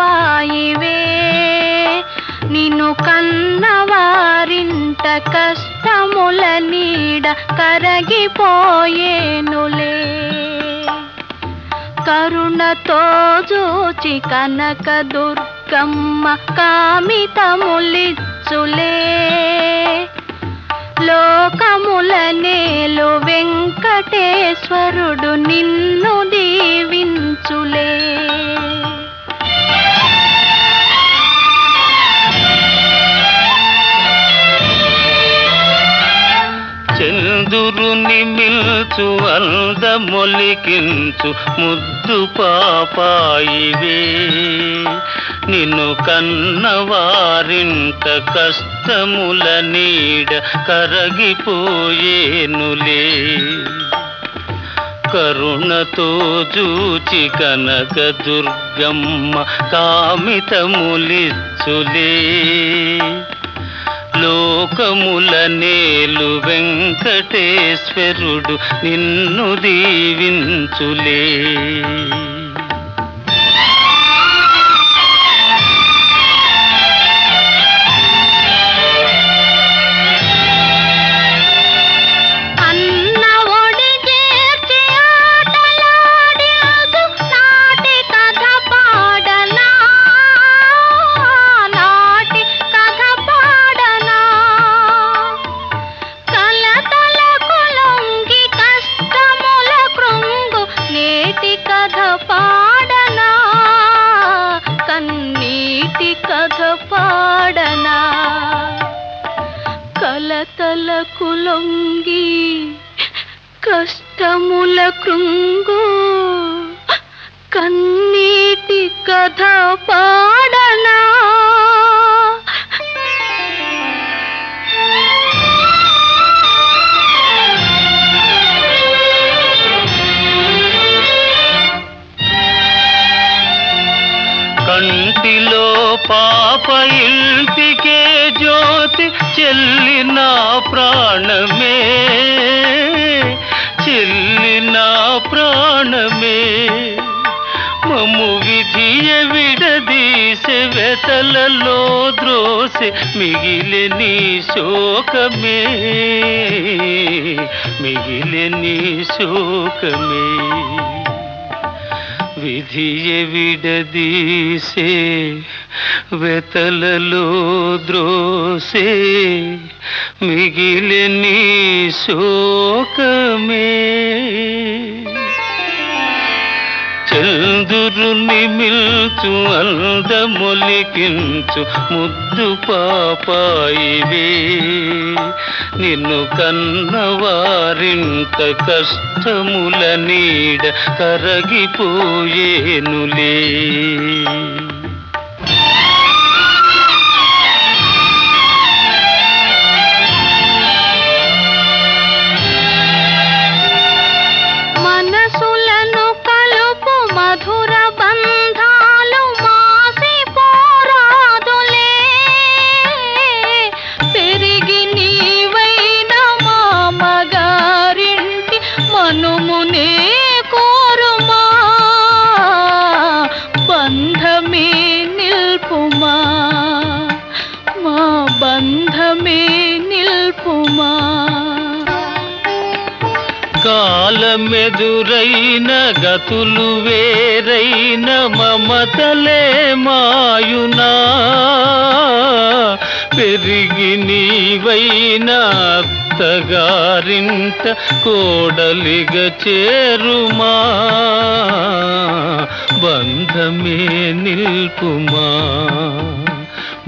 పాపాయివే. నిన్ను కన్నవారింట కష్టముల నీడ కరగిపోయేనులే. కరుణతో చూచి కనక దుర్గమ్మ కామితములిచ్చులే. లోకముల నేలు వెంకటేశ్వరుడు నిన్ను దీవించులే. చందురుని మిల్చు అందమొలికించు ముద్దు పాపాయివే. నిన్ను కన్నవారింట కష్టముల నీడ కరగిపోయేనులే. కరుణతో చూచి కనక దుర్గమ్మ కామితములిచ్చులే. లోకముల నేలు వెంకటేశ్వరుడు నిన్ను దీవించులే. కథ పాడనా కలతలకు లొంగి కష్టముల కృంగు కన్నీటి కథ పా కంటిలో పాప ఇంటికే జ్యోతి చెల్లి నా ప్రాణమే. చెల్లి నా ప్రాణమే. మము విధియ విడదీసె వెతలలో ద్రోసె మిగిలి నీ శోకమే. మిగిలి నీ శోకమే. విధియ విడదీసే వెతలలో ద్రోసే మిగిలిని శోకమే. చందురుని మిల్చు అందమొలికించు ముద్దు పాపాయివే. నిన్ను కన్నవారింత కష్టముల నీడ కరగిపోయేనులే. కాలమెదురైన గతులు వేరైన మమతలే మాయునా. పెరిగి నీవైన అత్తగారింట కోడలిగ చేరుమా. బంధమే నిల్పుమా.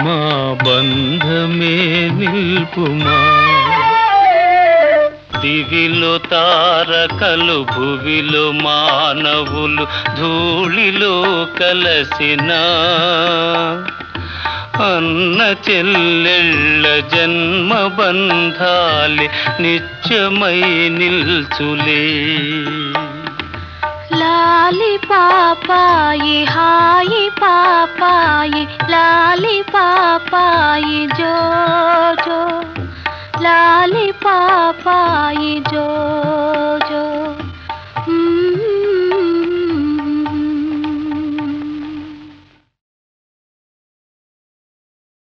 మా బంధమే నిల్పుమా. దివిలో తారకలు భువిలో మానవులు ధూళిలో కలసిన అన్న చెల్లెళ్ళ జన్మ బంధాలి నిత్యమై నిల్చులే. లాలి పాపాయి హాయి పాపాయి లాలి పాపాయి జో జో. लाली पापा जो